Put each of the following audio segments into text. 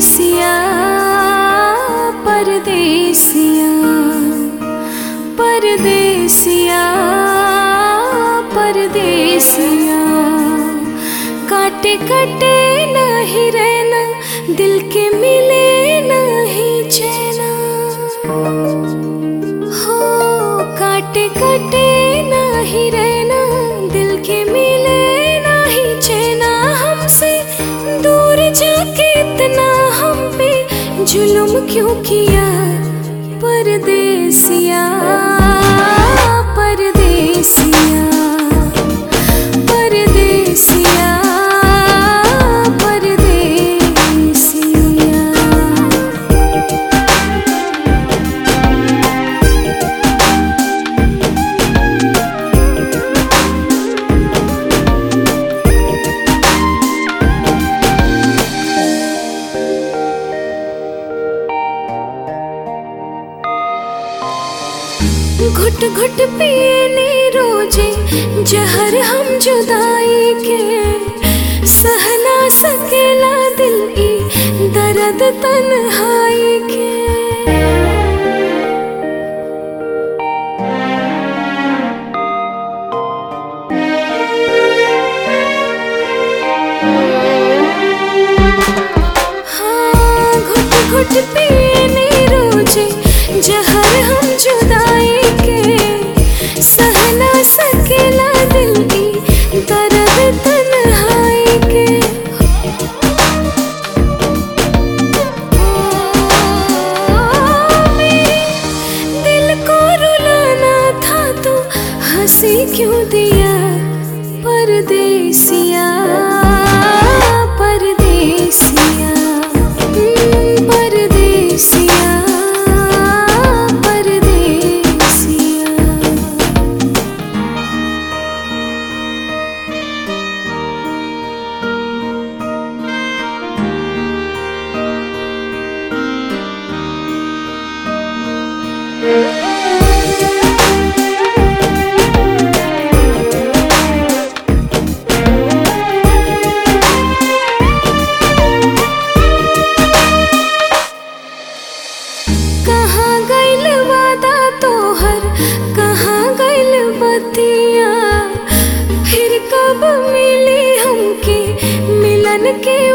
परदेसिया परदेसिया परदेसिया परदेसिया। काटे काटे नहीं रहना, दिल के मिले नहीं चैना। हो, काटे काटे जुल्म क्यों किया? परदेसिया परदेसिया परदेसिया। घुट घुट पीने रोज़े, जहर हम जुदाई के। सहना सकेला दिल ई दर्द तन्हाई के। हँसी क्यों दिया परदेसिया? que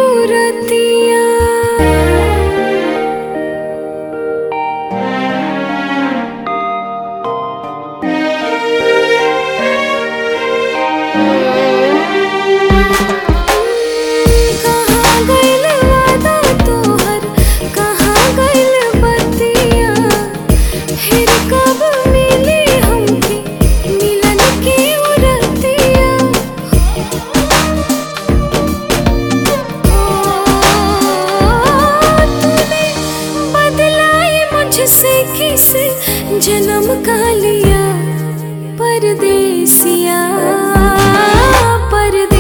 किस जन्म का लिया परदेसिया परदेसिया।